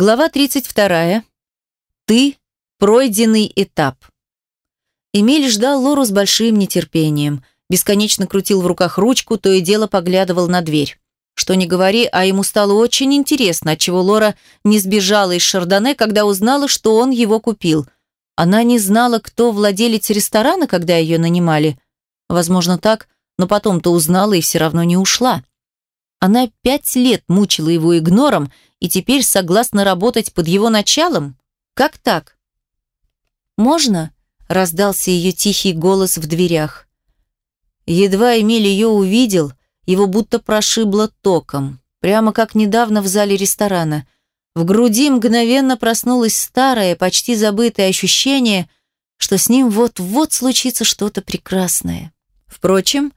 Глава 32. Ты – пройденный этап. Эмиль ждал Лору с большим нетерпением. Бесконечно крутил в руках ручку, то и дело поглядывал на дверь. Что ни говори, а ему стало очень интересно, отчего Лора не сбежала из Шардоне, когда узнала, что он его купил. Она не знала, кто владелец ресторана, когда ее нанимали. Возможно, так, но потом-то узнала и все равно не ушла. Она пять лет мучила его игнором и теперь согласна работать под его началом? Как так? «Можно?» – раздался ее тихий голос в дверях. Едва Эмиль ее увидел, его будто прошибло током, прямо как недавно в зале ресторана. В груди мгновенно проснулось старое, почти забытое ощущение, что с ним вот-вот случится что-то прекрасное. Впрочем,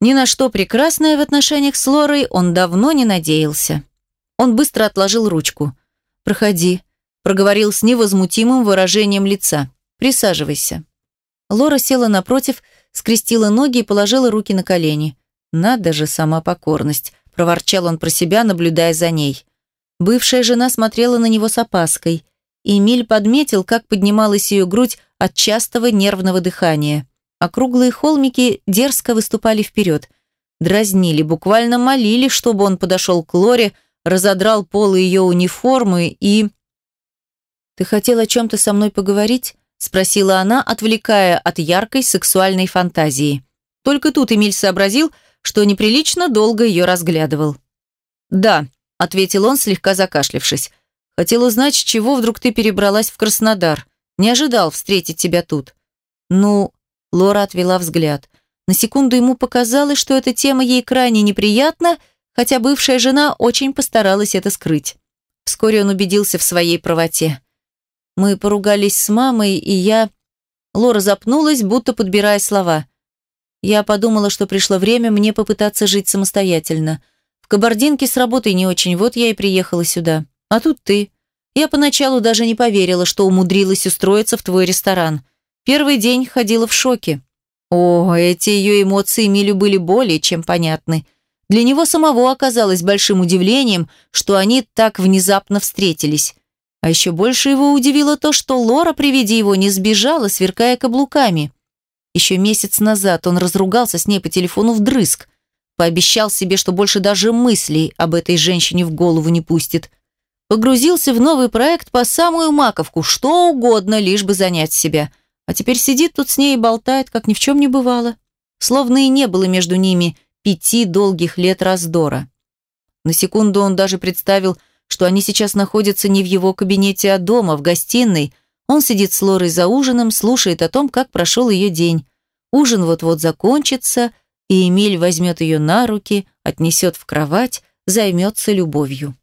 ни на что прекрасное в отношениях с Лорой он давно не надеялся. Он быстро отложил ручку. «Проходи», – проговорил с невозмутимым выражением лица. «Присаживайся». Лора села напротив, скрестила ноги и положила руки на колени. «Надо же, сама покорность», – проворчал он про себя, наблюдая за ней. Бывшая жена смотрела на него с опаской. Эмиль подметил, как поднималась ее грудь от частого нервного дыхания. Округлые холмики дерзко выступали вперед. Дразнили, буквально молили, чтобы он подошел к Лоре, разодрал полы ее униформы и... «Ты хотел о чем-то со мной поговорить?» спросила она, отвлекая от яркой сексуальной фантазии. Только тут Эмиль сообразил, что неприлично долго ее разглядывал. «Да», — ответил он, слегка закашлившись. «Хотел узнать, с чего вдруг ты перебралась в Краснодар. Не ожидал встретить тебя тут». «Ну...» — Лора отвела взгляд. На секунду ему показалось, что эта тема ей крайне неприятна, — хотя бывшая жена очень постаралась это скрыть. Вскоре он убедился в своей правоте. Мы поругались с мамой, и я... Лора запнулась, будто подбирая слова. Я подумала, что пришло время мне попытаться жить самостоятельно. В Кабардинке с работой не очень, вот я и приехала сюда. А тут ты. Я поначалу даже не поверила, что умудрилась устроиться в твой ресторан. Первый день ходила в шоке. О, эти ее эмоции Милю были более чем понятны. Для него самого оказалось большим удивлением, что они так внезапно встретились. А еще больше его удивило то, что Лора при виде его не сбежала, сверкая каблуками. Еще месяц назад он разругался с ней по телефону вдрызг. Пообещал себе, что больше даже мыслей об этой женщине в голову не пустит. Погрузился в новый проект по самую маковку, что угодно, лишь бы занять себя. А теперь сидит тут с ней и болтает, как ни в чем не бывало. Словно и не было между ними пяти долгих лет раздора. На секунду он даже представил, что они сейчас находятся не в его кабинете, а дома, в гостиной. Он сидит с Лорой за ужином, слушает о том, как прошел ее день. Ужин вот-вот закончится, и Эмиль возьмет ее на руки, отнесет в кровать, займется любовью.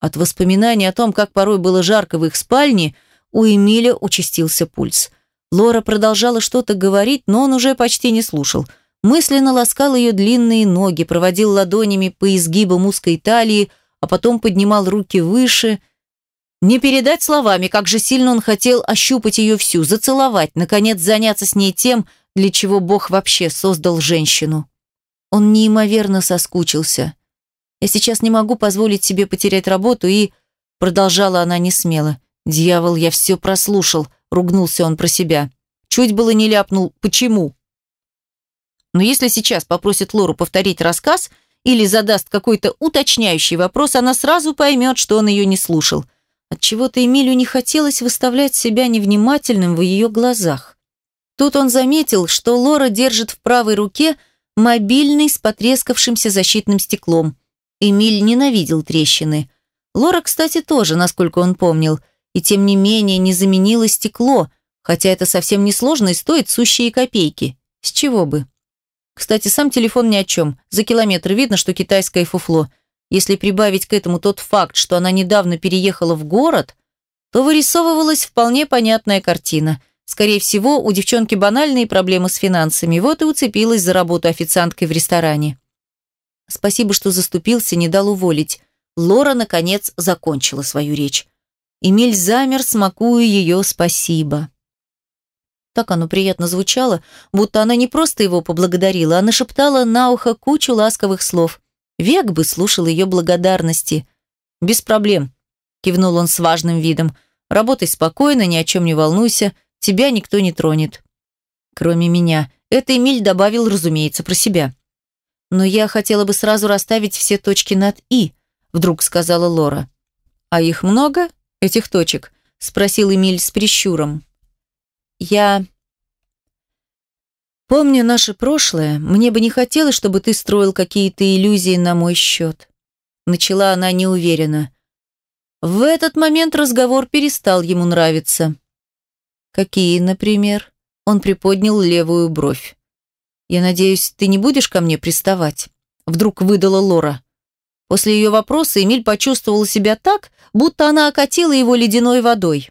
От воспоминаний о том, как порой было жарко в их спальне, у Эмиля участился пульс. Лора продолжала что-то говорить, но он уже почти не слушал – мысленно ласкал ее длинные ноги, проводил ладонями по изгибам узкой талии, а потом поднимал руки выше. Не передать словами, как же сильно он хотел ощупать ее всю, зацеловать, наконец заняться с ней тем, для чего Бог вообще создал женщину. Он неимоверно соскучился. «Я сейчас не могу позволить себе потерять работу и...» Продолжала она несмело. «Дьявол, я все прослушал», — ругнулся он про себя. Чуть было не ляпнул «почему?». Но если сейчас попросит Лору повторить рассказ или задаст какой-то уточняющий вопрос, она сразу поймет, что он ее не слушал. Отчего-то Эмилю не хотелось выставлять себя невнимательным в ее глазах. Тут он заметил, что Лора держит в правой руке мобильный с потрескавшимся защитным стеклом. Эмиль ненавидел трещины. Лора, кстати, тоже, насколько он помнил, и тем не менее не заменила стекло, хотя это совсем не сложно и стоит сущие копейки. С чего бы? Кстати, сам телефон ни о чем. За километр видно, что китайское фуфло. Если прибавить к этому тот факт, что она недавно переехала в город, то вырисовывалась вполне понятная картина. Скорее всего, у девчонки банальные проблемы с финансами, вот и уцепилась за работу официанткой в ресторане. Спасибо, что заступился, не дал уволить. Лора, наконец, закончила свою речь. Эмиль замер, смакуя ее «спасибо». Так оно приятно звучало, будто она не просто его поблагодарила, а нашептала на ухо кучу ласковых слов. Век бы слушал ее благодарности. «Без проблем», – кивнул он с важным видом. «Работай спокойно, ни о чем не волнуйся, тебя никто не тронет». Кроме меня. Это Эмиль добавил, разумеется, про себя. «Но я хотела бы сразу расставить все точки над «и», — вдруг сказала Лора. «А их много, этих точек?» — спросил Эмиль с прищуром. «Я...» «Помня наше прошлое, мне бы не хотелось, чтобы ты строил какие-то иллюзии на мой счет». Начала она неуверенно. В этот момент разговор перестал ему нравиться. «Какие, например?» Он приподнял левую бровь. «Я надеюсь, ты не будешь ко мне приставать?» Вдруг выдала Лора. После ее вопроса Эмиль почувствовал себя так, будто она окатила его ледяной водой.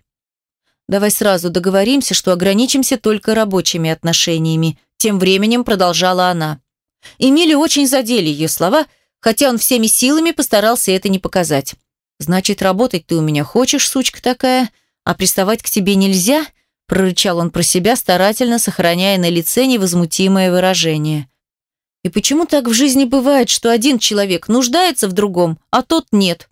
«Давай сразу договоримся, что ограничимся только рабочими отношениями», тем временем продолжала она. Эмилю очень задели ее слова, хотя он всеми силами постарался это не показать. «Значит, работать ты у меня хочешь, сучка такая, а приставать к тебе нельзя?» прорычал он про себя, старательно сохраняя на лице невозмутимое выражение. И почему так в жизни бывает, что один человек нуждается в другом, а тот нет?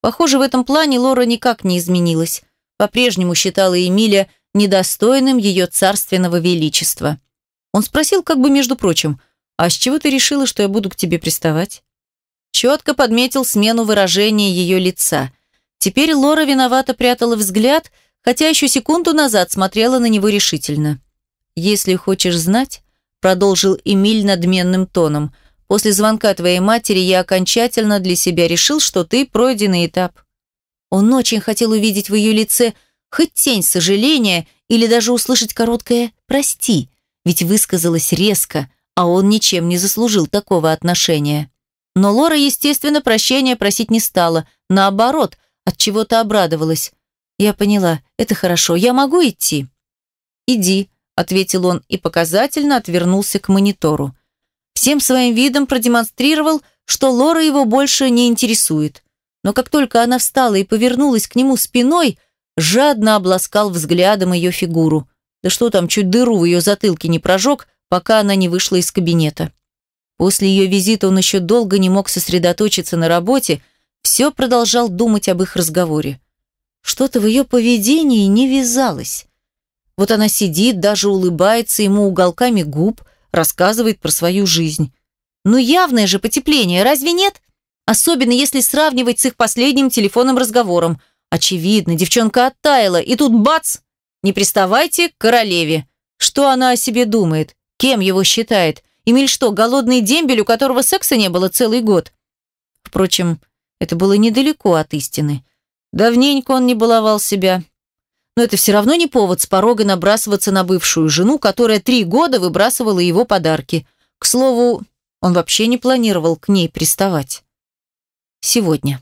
Похоже, в этом плане Лора никак не изменилась. По-прежнему считала Эмиля недостойным ее царственного величества. Он спросил как бы между прочим, «А с чего ты решила, что я буду к тебе приставать?» Четко подметил смену выражения ее лица. Теперь Лора виновато прятала взгляд, хотя еще секунду назад смотрела на него решительно. «Если хочешь знать», — продолжил Эмиль надменным тоном, «после звонка твоей матери я окончательно для себя решил, что ты пройденный этап». Он очень хотел увидеть в ее лице хоть тень сожаления или даже услышать короткое «прости», ведь высказалась резко, а он ничем не заслужил такого отношения. Но Лора, естественно, прощения просить не стала, наоборот, от чего-то обрадовалась. Я поняла, это хорошо, я могу идти. Иди, ответил он и показательно отвернулся к монитору. Всем своим видом продемонстрировал, что Лора его больше не интересует. Но как только она встала и повернулась к нему спиной, жадно обласкал взглядом ее фигуру. Да что там, чуть дыру в ее затылке не прожег, пока она не вышла из кабинета. После ее визита он еще долго не мог сосредоточиться на работе, все продолжал думать об их разговоре. Что-то в ее поведении не вязалось. Вот она сидит, даже улыбается ему уголками губ, рассказывает про свою жизнь. Ну явное же потепление, разве нет? Особенно если сравнивать с их последним телефонным разговором. Очевидно, девчонка оттаяла, и тут бац! Не приставайте к королеве. Что она о себе думает? Кем его считает? Эмиль что, голодный дембель, у которого секса не было целый год? Впрочем, это было недалеко от истины. Давненько он не баловал себя. Но это все равно не повод с порога набрасываться на бывшую жену, которая три года выбрасывала его подарки. К слову, он вообще не планировал к ней приставать. Сегодня.